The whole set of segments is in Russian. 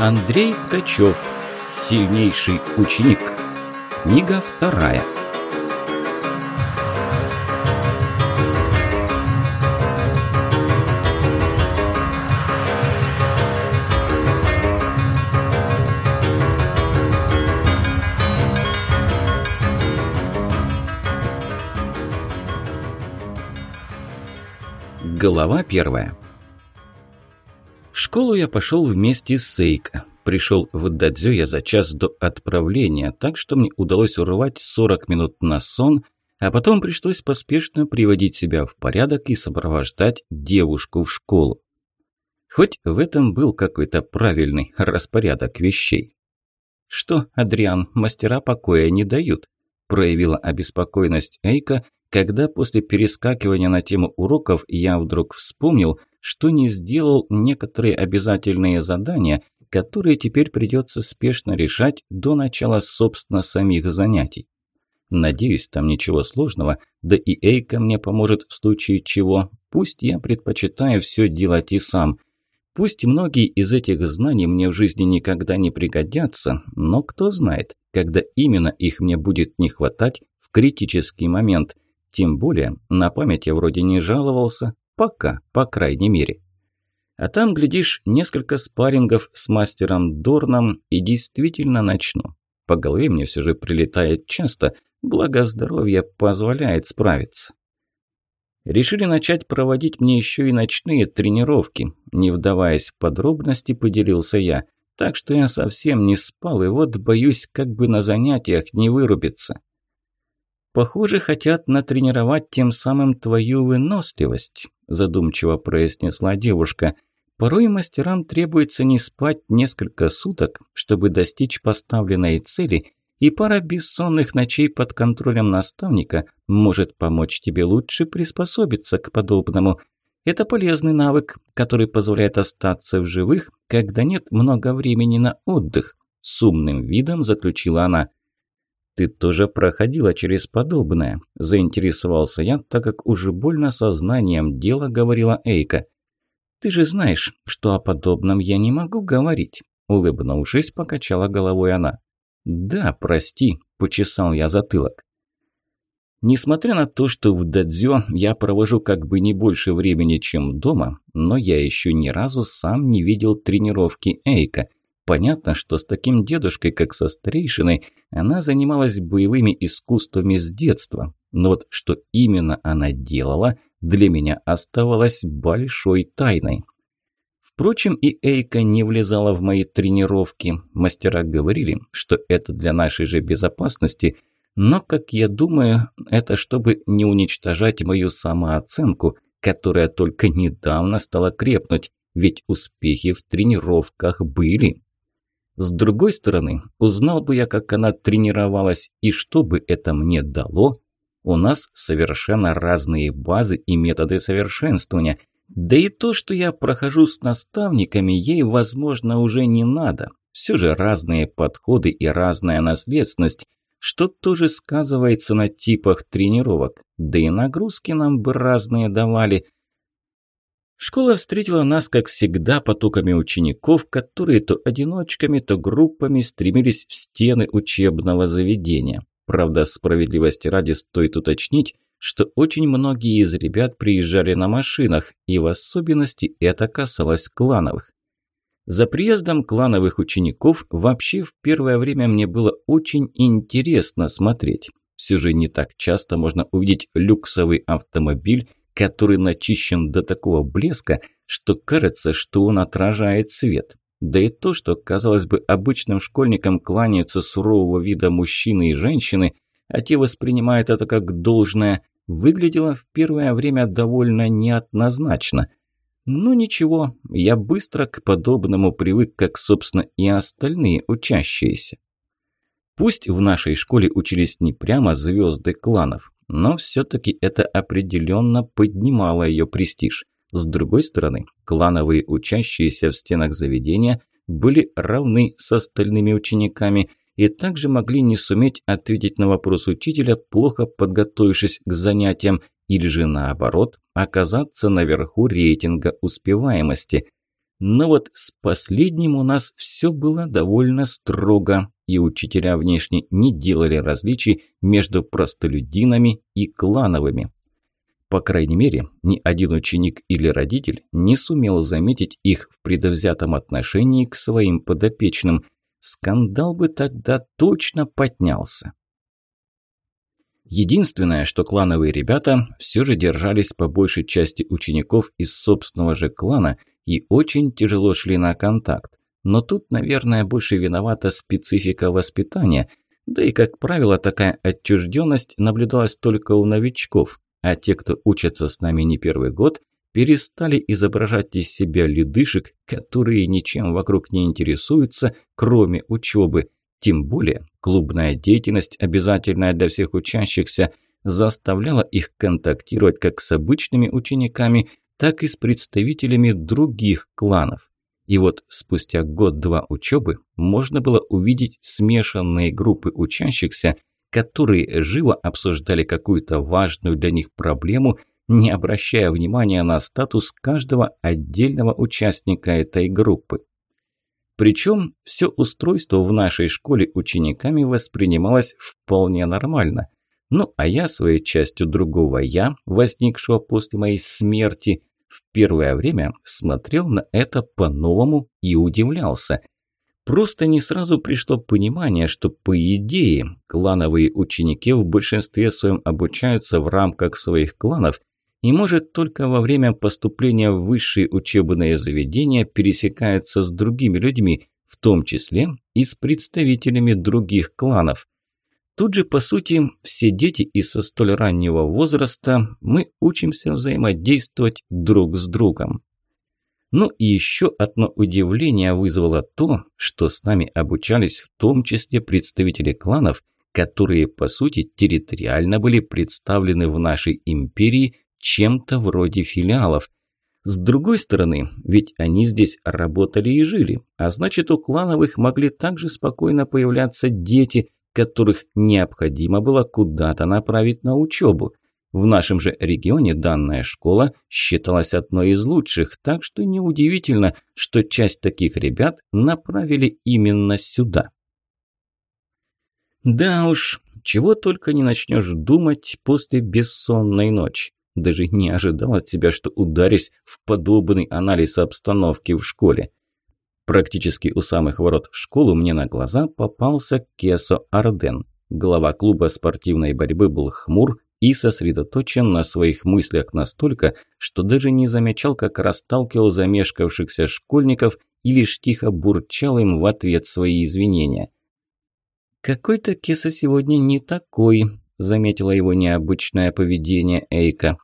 Андрей Ткачев. Сильнейший ученик. Книга вторая. Глава первая. В школу я пошел вместе с Сейко. Пришел в Дадзё я за час до отправления, так что мне удалось урвать 40 минут на сон, а потом пришлось поспешно приводить себя в порядок и сопровождать девушку в школу. Хоть в этом был какой-то правильный распорядок вещей. «Что, Адриан, мастера покоя не дают?» проявила обеспокоенность Эйка, когда после перескакивания на тему уроков я вдруг вспомнил, что не сделал некоторые обязательные задания, которые теперь придется спешно решать до начала, собственно, самих занятий. Надеюсь, там ничего сложного, да и Эйка мне поможет в случае чего. Пусть я предпочитаю все делать и сам. Пусть многие из этих знаний мне в жизни никогда не пригодятся, но кто знает, когда именно их мне будет не хватать в критический момент – тем более, на память я вроде не жаловался, пока, по крайней мере. А там, глядишь, несколько спаррингов с мастером Дорном и действительно начну. По голове мне все же прилетает часто, благо здоровье позволяет справиться. Решили начать проводить мне еще и ночные тренировки. Не вдаваясь в подробности, поделился я. Так что я совсем не спал, и вот боюсь, как бы на занятиях не вырубиться. «Похоже, хотят натренировать тем самым твою выносливость», задумчиво произнесла девушка. «Порой мастерам требуется не спать несколько суток, чтобы достичь поставленной цели, и пара бессонных ночей под контролем наставника может помочь тебе лучше приспособиться к подобному. Это полезный навык, который позволяет остаться в живых, когда нет много времени на отдых», с умным видом заключила она ты тоже проходила через подобное?» – заинтересовался я, так как уже больно сознанием дела говорила Эйка. «Ты же знаешь, что о подобном я не могу говорить», – улыбнувшись, покачала головой она. «Да, прости», – почесал я затылок. Несмотря на то, что в дадзё я провожу как бы не больше времени, чем дома, но я еще ни разу сам не видел тренировки Эйка – Понятно, что с таким дедушкой, как со старейшиной, она занималась боевыми искусствами с детства. Но вот что именно она делала, для меня оставалось большой тайной. Впрочем, и Эйка не влезала в мои тренировки. Мастера говорили, что это для нашей же безопасности, но, как я думаю, это чтобы не уничтожать мою самооценку, которая только недавно стала крепнуть, ведь успехи в тренировках были. С другой стороны, узнал бы я, как она тренировалась и что бы это мне дало. У нас совершенно разные базы и методы совершенствования. Да и то, что я прохожу с наставниками, ей, возможно, уже не надо. Все же разные подходы и разная наследственность, что тоже сказывается на типах тренировок. Да и нагрузки нам бы разные давали – Школа встретила нас, как всегда, потоками учеников, которые то одиночками, то группами стремились в стены учебного заведения. Правда, справедливости ради стоит уточнить, что очень многие из ребят приезжали на машинах, и в особенности это касалось клановых. За приездом клановых учеников вообще в первое время мне было очень интересно смотреть. Все же не так часто можно увидеть люксовый автомобиль который начищен до такого блеска, что кажется, что он отражает свет. Да и то, что, казалось бы, обычным школьникам кланяются сурового вида мужчины и женщины, а те воспринимают это как должное, выглядело в первое время довольно неоднозначно. Но ничего, я быстро к подобному привык, как, собственно, и остальные учащиеся. Пусть в нашей школе учились не прямо звезды кланов, но все-таки это определенно поднимало ее престиж. С другой стороны, клановые учащиеся в стенах заведения были равны с остальными учениками и также могли не суметь ответить на вопрос учителя, плохо подготовившись к занятиям, или же наоборот, оказаться наверху рейтинга успеваемости. Но вот с последним у нас все было довольно строго, и учителя внешне не делали различий между простолюдинами и клановыми. По крайней мере, ни один ученик или родитель не сумел заметить их в предвзятом отношении к своим подопечным. Скандал бы тогда точно поднялся. Единственное, что клановые ребята все же держались по большей части учеников из собственного же клана и очень тяжело шли на контакт. Но тут, наверное, больше виновата специфика воспитания, да и, как правило, такая отчужденность наблюдалась только у новичков, а те, кто учатся с нами не первый год, перестали изображать из себя ледышек, которые ничем вокруг не интересуются, кроме учебы – тем более клубная деятельность, обязательная для всех учащихся, заставляла их контактировать как с обычными учениками, так и с представителями других кланов. И вот спустя год-два учебы можно было увидеть смешанные группы учащихся, которые живо обсуждали какую-то важную для них проблему, не обращая внимания на статус каждого отдельного участника этой группы. Причем все устройство в нашей школе учениками воспринималось вполне нормально. Ну а я своей частью другого «я», возникшего после моей смерти, в первое время смотрел на это по-новому и удивлялся. Просто не сразу пришло понимание, что по идее клановые ученики в большинстве своем обучаются в рамках своих кланов и может только во время поступления в высшие учебные заведения пересекается с другими людьми, в том числе и с представителями других кланов. Тут же, по сути, все дети и со столь раннего возраста мы учимся взаимодействовать друг с другом. Ну и еще одно удивление вызвало то, что с нами обучались в том числе представители кланов, которые, по сути, территориально были представлены в нашей империи чем-то вроде филиалов. С другой стороны, ведь они здесь работали и жили, а значит у клановых могли также спокойно появляться дети, которых необходимо было куда-то направить на учебу. В нашем же регионе данная школа считалась одной из лучших, так что неудивительно, что часть таких ребят направили именно сюда. Да уж, чего только не начнешь думать после бессонной ночи. Даже не ожидал от себя, что ударюсь в подобный анализ обстановки в школе. Практически у самых ворот в школу мне на глаза попался Кесо Арден. Глава клуба спортивной борьбы был хмур и сосредоточен на своих мыслях настолько, что даже не замечал, как расталкивал замешкавшихся школьников и лишь тихо бурчал им в ответ свои извинения. «Какой-то Кеса сегодня не такой», заметила его необычное поведение Эйка.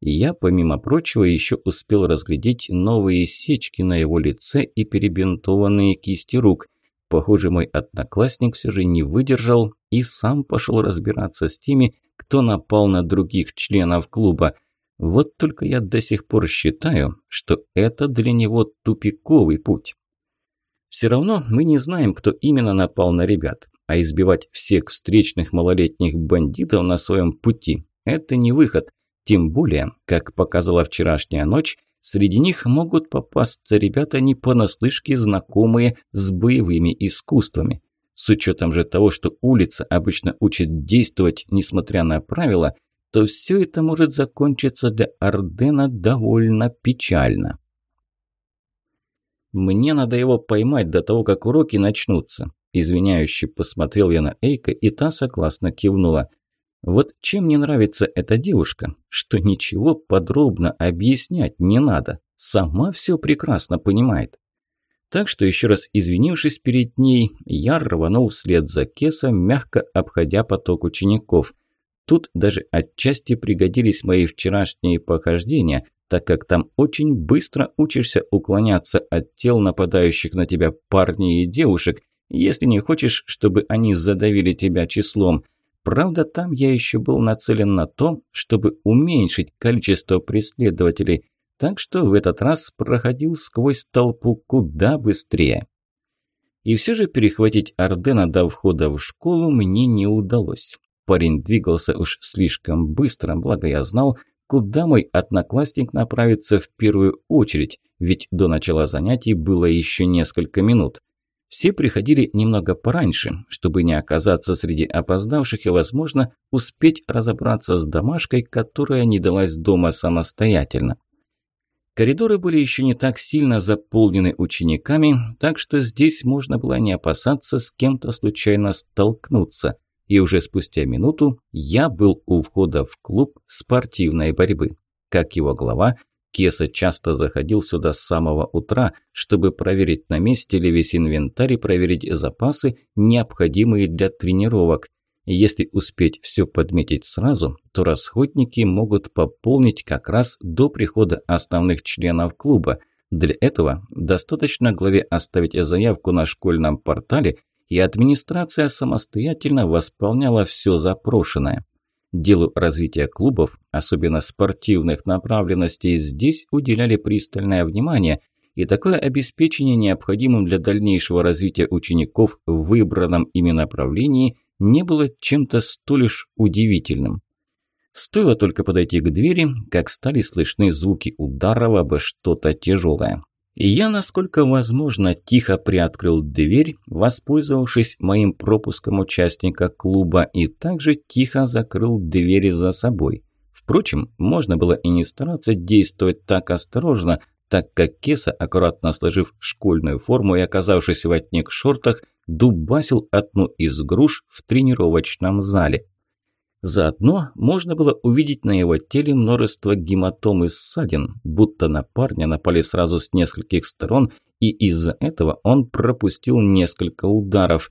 Я, помимо прочего, еще успел разглядеть новые сечки на его лице и перебинтованные кисти рук. Похоже, мой одноклассник все же не выдержал и сам пошел разбираться с теми, кто напал на других членов клуба. Вот только я до сих пор считаю, что это для него тупиковый путь. Все равно мы не знаем, кто именно напал на ребят а избивать всех встречных малолетних бандитов на своем пути – это не выход. Тем более, как показала вчерашняя ночь, среди них могут попасться ребята не понаслышке знакомые с боевыми искусствами. С учетом же того, что улица обычно учит действовать, несмотря на правила, то все это может закончиться для Ордена довольно печально. Мне надо его поймать до того, как уроки начнутся. Извиняюще посмотрел я на Эйка, и та согласно кивнула. Вот чем мне нравится эта девушка, что ничего подробно объяснять не надо. Сама все прекрасно понимает. Так что еще раз извинившись перед ней, я рванул вслед за Кесом, мягко обходя поток учеников. Тут даже отчасти пригодились мои вчерашние похождения, так как там очень быстро учишься уклоняться от тел нападающих на тебя парней и девушек, если не хочешь, чтобы они задавили тебя числом. Правда, там я еще был нацелен на то, чтобы уменьшить количество преследователей, так что в этот раз проходил сквозь толпу куда быстрее. И все же перехватить Ордена до входа в школу мне не удалось. Парень двигался уж слишком быстро, благо я знал, куда мой одноклассник направится в первую очередь, ведь до начала занятий было еще несколько минут. Все приходили немного пораньше, чтобы не оказаться среди опоздавших и, возможно, успеть разобраться с домашкой, которая не далась дома самостоятельно. Коридоры были еще не так сильно заполнены учениками, так что здесь можно было не опасаться с кем-то случайно столкнуться. И уже спустя минуту я был у входа в клуб спортивной борьбы. Как его глава, Кеса часто заходил сюда с самого утра, чтобы проверить, на месте ли весь инвентарь и проверить запасы, необходимые для тренировок. Если успеть все подметить сразу, то расходники могут пополнить как раз до прихода основных членов клуба. Для этого достаточно главе оставить заявку на школьном портале, и администрация самостоятельно восполняла все запрошенное. Делу развития клубов, особенно спортивных направленностей, здесь уделяли пристальное внимание, и такое обеспечение необходимым для дальнейшего развития учеников в выбранном ими направлении не было чем-то столь уж удивительным. Стоило только подойти к двери, как стали слышны звуки ударов обо что-то тяжелое. Я, насколько возможно, тихо приоткрыл дверь, воспользовавшись моим пропуском участника клуба, и также тихо закрыл двери за собой. Впрочем, можно было и не стараться действовать так осторожно, так как Кеса, аккуратно сложив школьную форму и оказавшись в отник шортах, дубасил одну из груш в тренировочном зале. Заодно можно было увидеть на его теле множество гематом и ссадин, будто на парня напали сразу с нескольких сторон, и из-за этого он пропустил несколько ударов.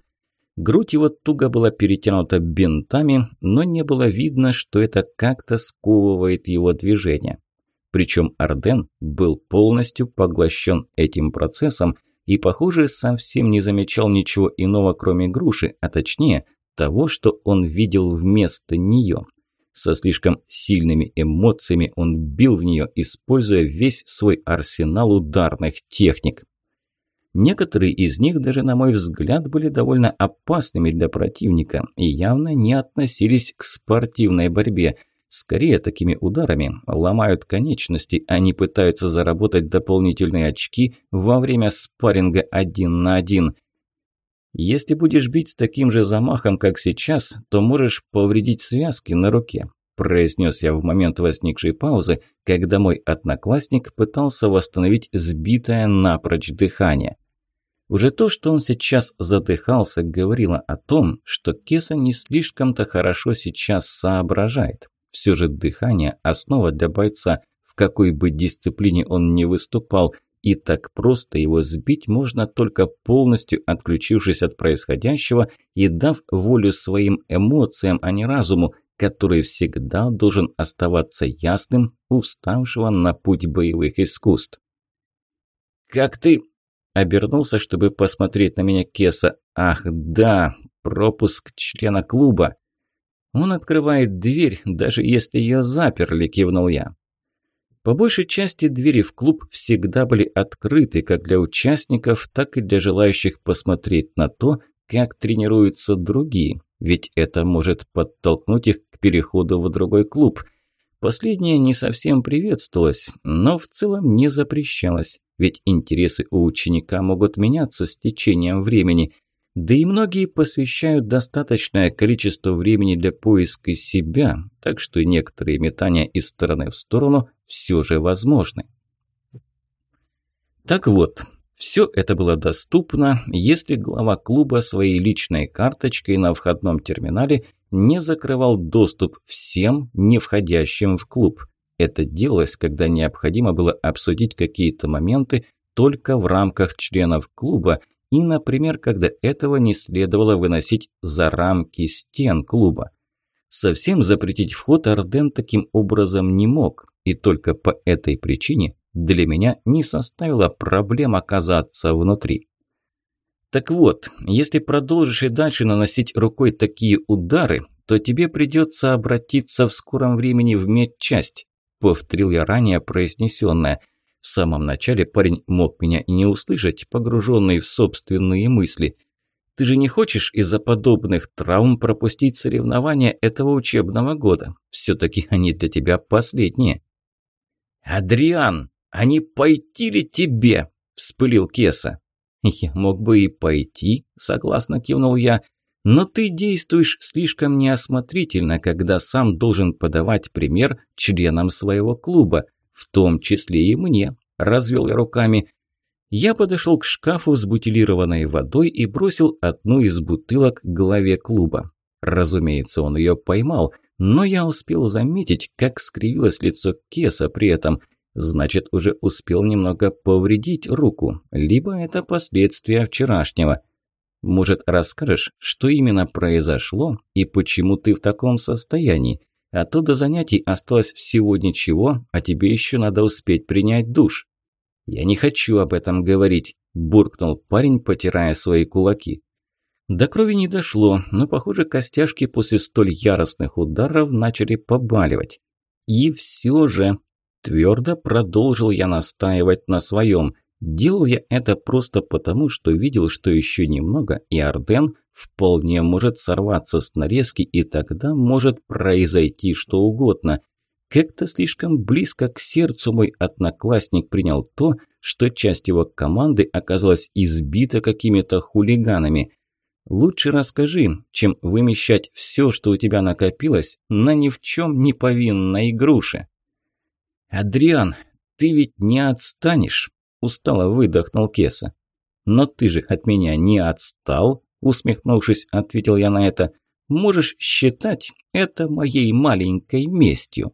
Грудь его туго была перетянута бинтами, но не было видно, что это как-то сковывает его движение. Причем Арден был полностью поглощен этим процессом и, похоже, совсем не замечал ничего иного, кроме груши, а точнее – того, что он видел вместо нее. Со слишком сильными эмоциями он бил в нее, используя весь свой арсенал ударных техник. Некоторые из них даже, на мой взгляд, были довольно опасными для противника и явно не относились к спортивной борьбе. Скорее, такими ударами ломают конечности, а не пытаются заработать дополнительные очки во время спарринга один на один – если будешь бить с таким же замахом, как сейчас, то можешь повредить связки на руке», произнес я в момент возникшей паузы, когда мой одноклассник пытался восстановить сбитое напрочь дыхание. Уже то, что он сейчас задыхался, говорило о том, что Кеса не слишком-то хорошо сейчас соображает. Все же дыхание – основа для бойца, в какой бы дисциплине он ни выступал – и так просто его сбить можно только полностью отключившись от происходящего и дав волю своим эмоциям, а не разуму, который всегда должен оставаться ясным у вставшего на путь боевых искусств. «Как ты?» – обернулся, чтобы посмотреть на меня Кеса. «Ах, да, пропуск члена клуба!» «Он открывает дверь, даже если ее заперли», – кивнул я. По большей части двери в клуб всегда были открыты как для участников, так и для желающих посмотреть на то, как тренируются другие, ведь это может подтолкнуть их к переходу в другой клуб. Последнее не совсем приветствовалось, но в целом не запрещалось, ведь интересы у ученика могут меняться с течением времени – да и многие посвящают достаточное количество времени для поиска себя, так что некоторые метания из стороны в сторону все же возможны. Так вот, все это было доступно, если глава клуба своей личной карточкой на входном терминале не закрывал доступ всем, не входящим в клуб. Это делалось, когда необходимо было обсудить какие-то моменты только в рамках членов клуба – и, например, когда этого не следовало выносить за рамки стен клуба. Совсем запретить вход Арден таким образом не мог, и только по этой причине для меня не составило проблем оказаться внутри. Так вот, если продолжишь и дальше наносить рукой такие удары, то тебе придется обратиться в скором времени в медчасть, повторил я ранее произнесенное – в самом начале парень мог меня не услышать, погруженный в собственные мысли. Ты же не хочешь из-за подобных травм пропустить соревнования этого учебного года? Все-таки они для тебя последние». «Адриан, а не пойти ли тебе?» – вспылил Кеса. «Я мог бы и пойти», – согласно кивнул я, – но ты действуешь слишком неосмотрительно, когда сам должен подавать пример членам своего клуба, в том числе и мне», – развел я руками. Я подошел к шкафу с бутилированной водой и бросил одну из бутылок главе клуба. Разумеется, он ее поймал, но я успел заметить, как скривилось лицо Кеса при этом. Значит, уже успел немного повредить руку, либо это последствия вчерашнего. Может, расскажешь, что именно произошло и почему ты в таком состоянии? А то до занятий осталось всего ничего, а тебе еще надо успеть принять душ. «Я не хочу об этом говорить», – буркнул парень, потирая свои кулаки. До крови не дошло, но, похоже, костяшки после столь яростных ударов начали побаливать. И все же, твердо продолжил я настаивать на своем. Делал я это просто потому, что видел, что еще немного, и Арден вполне может сорваться с нарезки, и тогда может произойти что угодно – как-то слишком близко к сердцу мой одноклассник принял то, что часть его команды оказалась избита какими-то хулиганами. Лучше расскажи, чем вымещать все, что у тебя накопилось, на ни в чем не повинной груше. «Адриан, ты ведь не отстанешь?» – устало выдохнул Кеса. «Но ты же от меня не отстал?» – усмехнувшись, ответил я на это. «Можешь считать это моей маленькой местью».